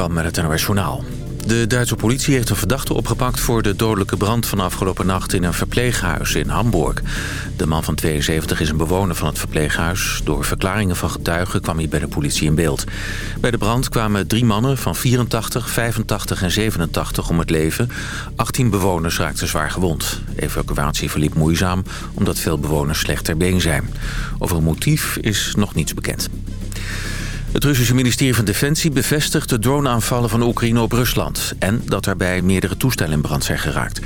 Kan met het NOS. De Duitse politie heeft een verdachte opgepakt voor de dodelijke brand van afgelopen nacht in een verpleeghuis in Hamburg. De man van 72 is een bewoner van het verpleeghuis. Door verklaringen van getuigen kwam hij bij de politie in beeld. Bij de brand kwamen drie mannen van 84, 85 en 87 om het leven. 18 bewoners raakten zwaar gewond. De evacuatie verliep moeizaam omdat veel bewoners slecht ter been zijn. Over een motief is nog niets bekend. Het Russische ministerie van Defensie bevestigt de droneaanvallen van Oekraïne op Rusland... en dat daarbij meerdere toestellen in brand zijn geraakt.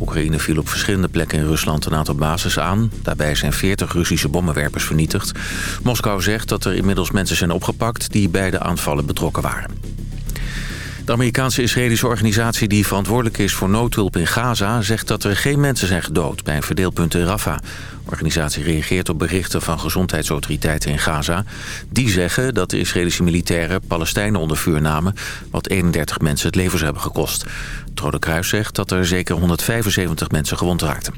Oekraïne viel op verschillende plekken in Rusland een aantal bases aan. Daarbij zijn 40 Russische bommenwerpers vernietigd. Moskou zegt dat er inmiddels mensen zijn opgepakt... die bij de aanvallen betrokken waren. De Amerikaanse Israëlische organisatie die verantwoordelijk is voor noodhulp in Gaza... zegt dat er geen mensen zijn gedood bij een verdeelpunt in Rafah. De organisatie reageert op berichten van gezondheidsautoriteiten in Gaza. Die zeggen dat de Israëlische militairen Palestijnen onder vuur namen... wat 31 mensen het leven hebben gekost. Het Rode Kruis zegt dat er zeker 175 mensen gewond raakten.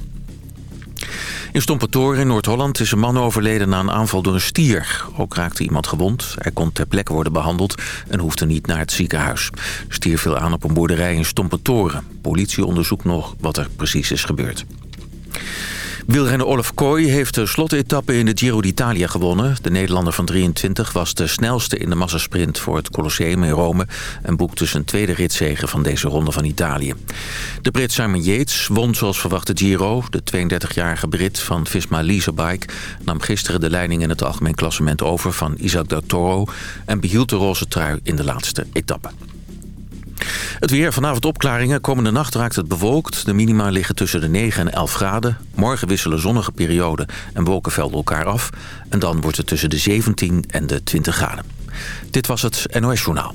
In Stompetoren in Noord-Holland is een man overleden na een aanval door een stier. Ook raakte iemand gewond. Hij kon ter plekke worden behandeld en hoefde niet naar het ziekenhuis. Stier viel aan op een boerderij in Stompetoren. Politie onderzoekt nog wat er precies is gebeurd. Wielrenner Olaf Kooi heeft de slotetappe in de Giro d'Italia gewonnen. De Nederlander van 23 was de snelste in de massasprint voor het Colosseum in Rome... en boekte zijn tweede ritzege van deze ronde van Italië. De Brit Simon Yates won zoals verwacht de Giro. De 32-jarige Brit van Visma Leasebike nam gisteren de leiding in het algemeen klassement over van Isaac Del Toro... en behield de roze trui in de laatste etappe. Het weer, vanavond opklaringen. Komende nacht raakt het bewolkt. De minima liggen tussen de 9 en 11 graden. Morgen wisselen zonnige perioden en wolkenvelden elkaar af. En dan wordt het tussen de 17 en de 20 graden. Dit was het NOS Journaal.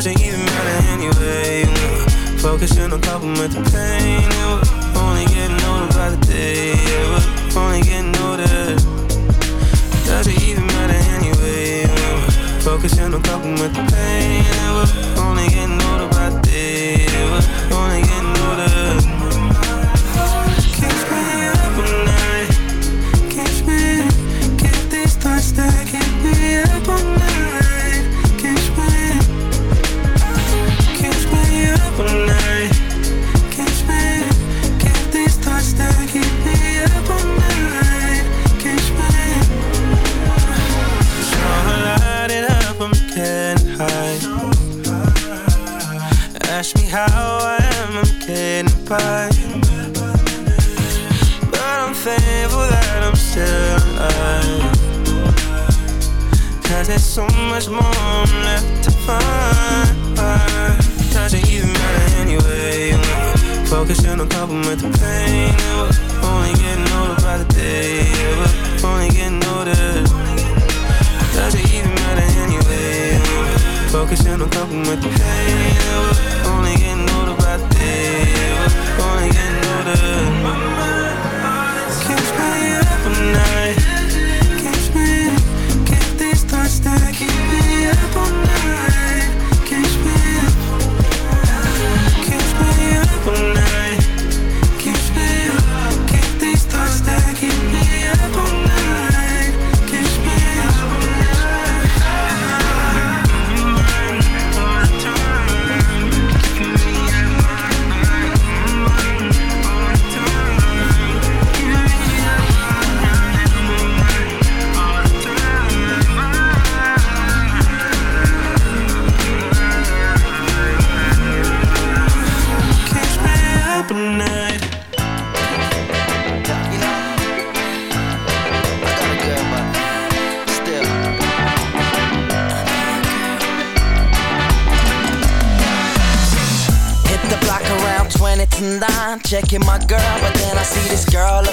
Doesn't even matter anyway. Focusing on coping with the pain. And we're only getting older by the day. Yeah, we're only getting older. Doesn't even matter anyway. Focusing on coping with the pain.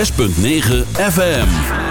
106.9 FM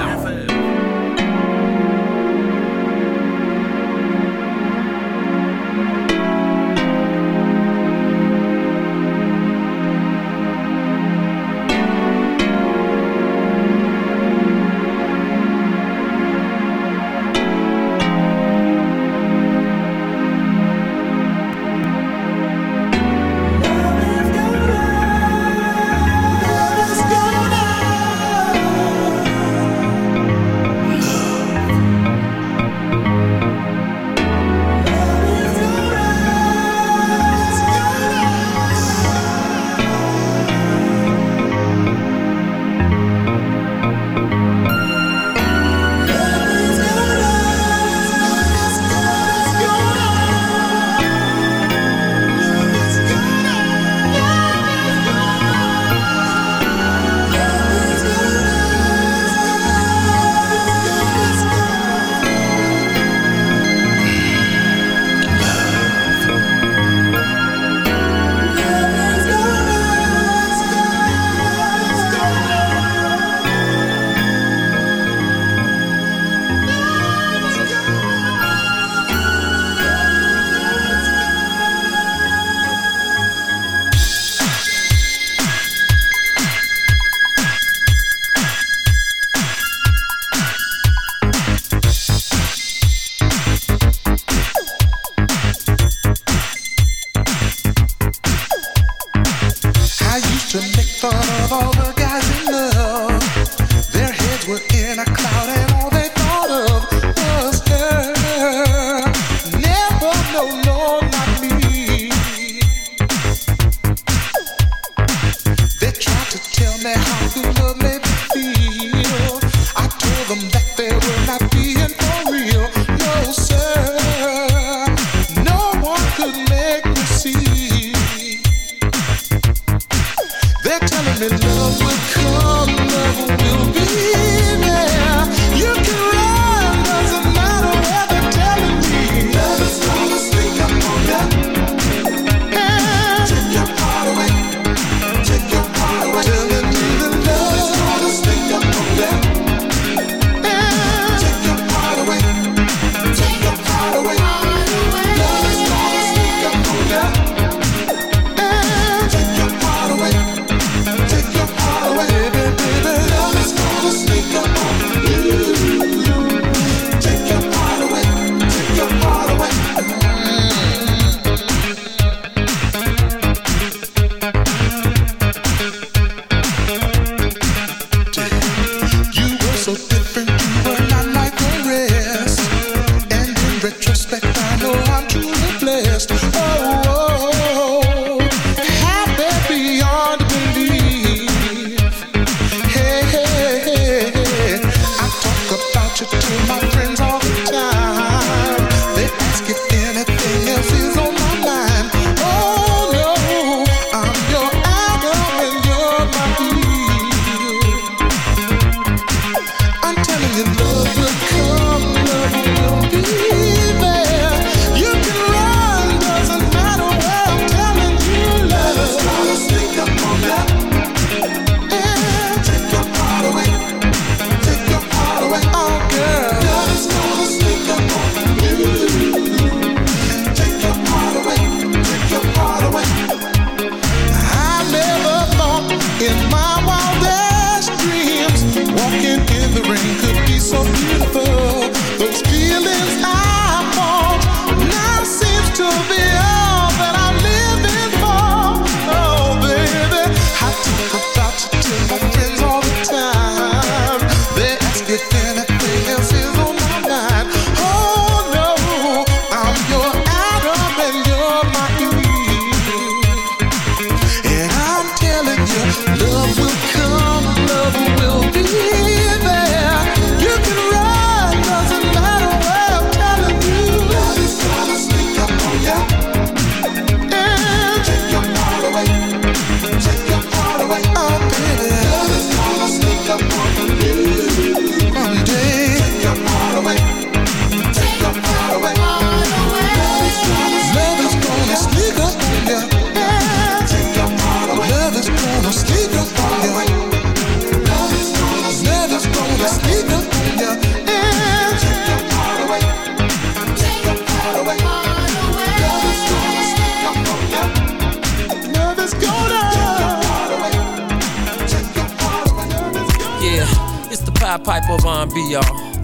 Piper y'all.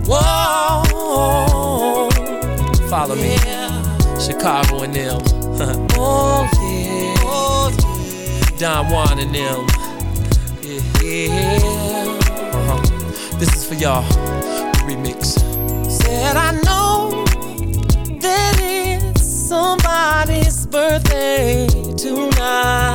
Whoa, follow me, Chicago and them. oh yeah, oh yeah. Don Juan and them. Yeah, yeah. Uh-huh. This is for y'all. Remix. Said I know that it's somebody's birthday tonight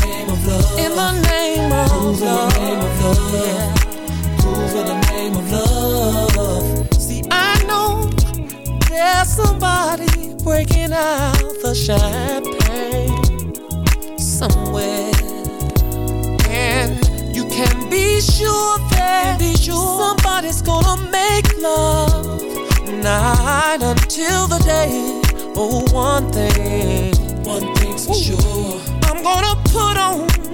In the name of Groove love. In the name of love. Yeah. Groove in the name of love. See, I know there's somebody breaking out the champagne somewhere. And you can be sure that be sure somebody's gonna make love night until the day. Oh, one thing, one thing's for sure. I'm gonna put on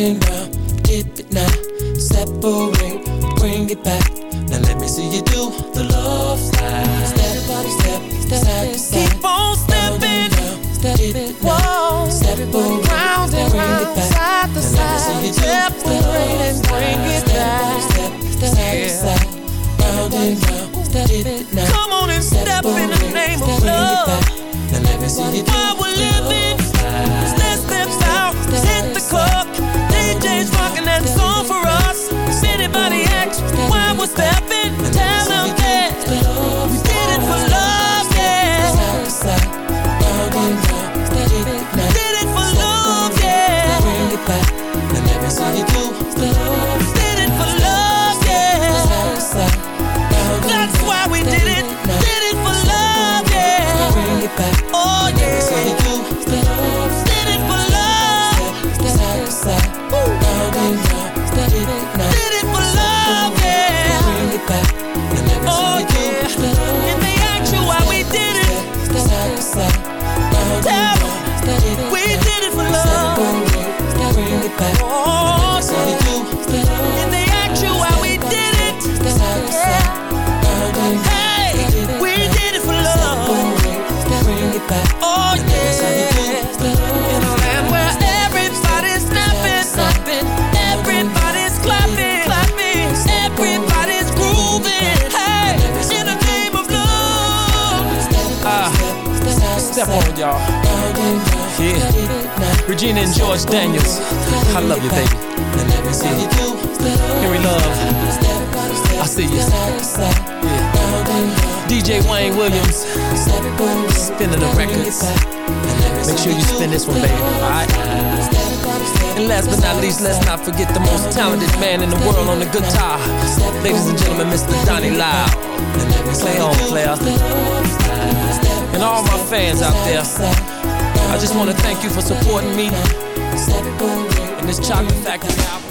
round and step on y'all. Yeah, Regina and George Daniels. I love you, baby. Yeah. Henry Love. I see you. Yeah. DJ Wayne Williams. Spinning the records. Make sure you spin this one, baby. Alright? And last but not least, let's not forget the most talented man in the world on the guitar. Ladies and gentlemen, Mr. Donnie Lyle. Play on, player. And all my fans out there, I just want to thank you for supporting me in this Chocolate Factory album.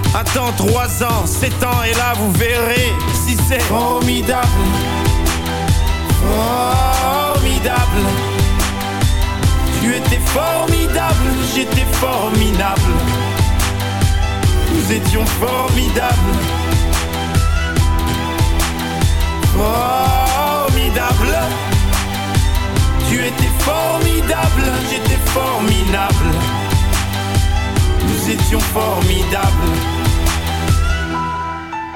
Attends 3 ans, 7 ans et là vous verrez si c'est formidable. Formidable. Tu étais formidable, j'étais formidable. Nous étions formidables. Formidable. Tu étais formidable, j'étais formidable. Nous étions formidables.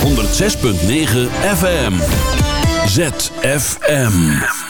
106.9 FM. ZFM.